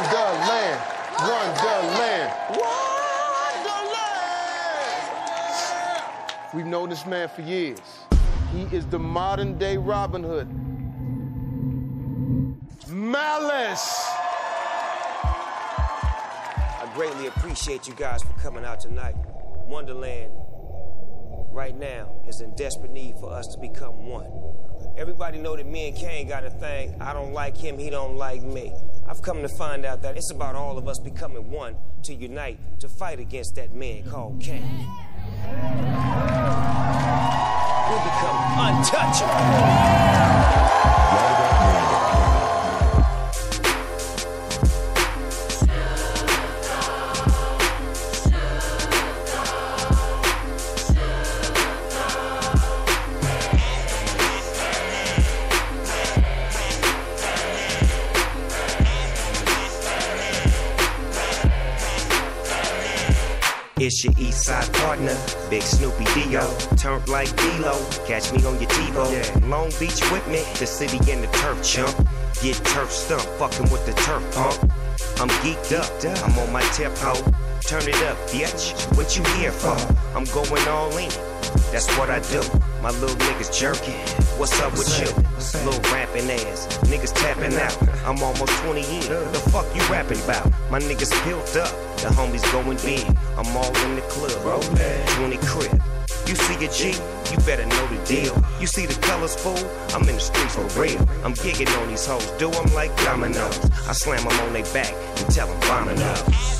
Wonderland. Wonderland. Wonderland. We've known this man for years. He is the modern day Robin Hood. Malice. I greatly appreciate you guys for coming out tonight. Wonderland right now is in desperate need for us to become one. Everybody know that me and Kane got a thing. I don't like him, he don't like me. I've come to find out that it's about all of us becoming one to unite to fight against that man called Kane. We'll become untouchable. It's your east side partner, Big Snoopy Dio. Turned like D-Lo, catch me on your TiVo. Long Beach with me, the city in the turf chump. Get turf stump, fucking with the turf pump. I'm geeked up, I'm on my tip hoe. Turn it up, bitch. What you here for? I'm going all in. That's what I do. My little niggas jerking. What's up with you? Little rapping ass. Niggas tapping out. I'm almost 20 in. The fuck you rapping about? My niggas built up. The homies going big. I'm all in the club. 20 crib. You see a G, you better know the deal. You see the colors, fool? I'm in the streets for real. I'm gigging on these hoes, do 'em like dominoes. I slam 'em on their back and tell tell 'em vomit up.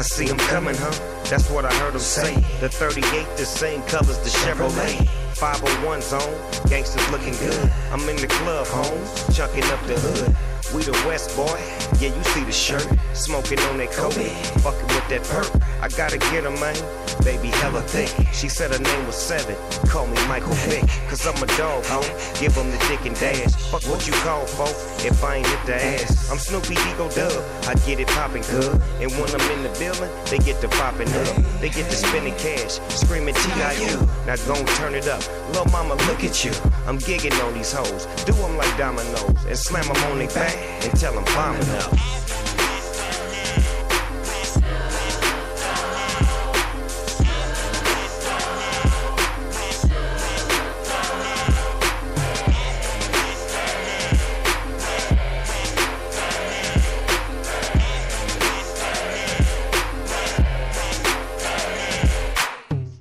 I see him coming, huh? That's what I heard him say. The 38, the same colors, the Chevrolet. 501 zone, gangsters looking good. I'm in the club, homes, chucking up the hood. We the West boy, yeah, you see the shirt. Smoking on that coke, fucking with that perk. I gotta get her, man. Baby, hella thick. She said her name was Seven. Call me Michael Vick, cause I'm a dog, ho. Give 'em the dick and dash. Fuck what you call, folk, if I ain't hit the ass. I'm Snoopy Ego Dub, I get it poppin' good. And when I'm in the building, they get to poppin' up. They get to spending cash, screaming T.I.U. Now gon' turn it up. Lil' mama, look at you. I'm gigging on these hoes. Do Do 'em like dominoes and slam slam 'em on their back and tell 'em vomit up.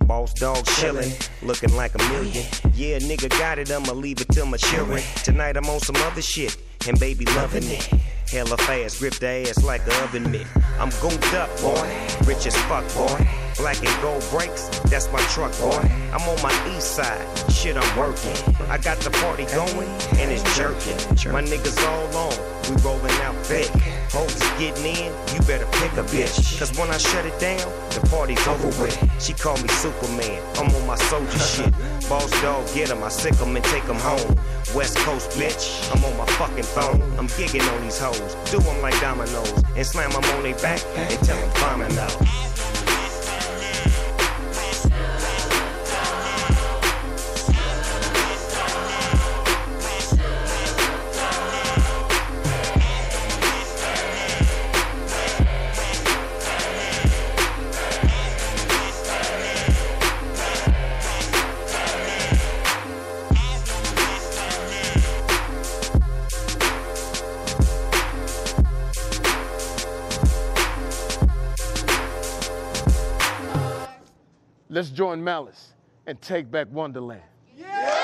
Boss dog chillin', looking like a million. Yeah, nigga got it, I'ma leave it till my children. Tonight I'm on some other shit, and baby loving it. Hella fast, grip the ass like a oven mitt. I'm gooped up, boy, rich as fuck, boy. Black and gold brakes, that's my truck, boy. I'm on my east side, shit I'm working. I got the party going, and it's jerking. My niggas all on, we rolling out thick. Hoes getting in, you better pick a bitch. Cause when I shut it down, the party's over with. She call me Superman, I'm on my soldier shit. Boss dog, get 'em, I sick 'em and take 'em home. West Coast bitch, I'm on my fucking phone. I'm gigging on these hoes, do 'em like dominoes, and slam 'em on their back and tell 'em vomit out. Let's join malice and take back Wonderland. Yeah.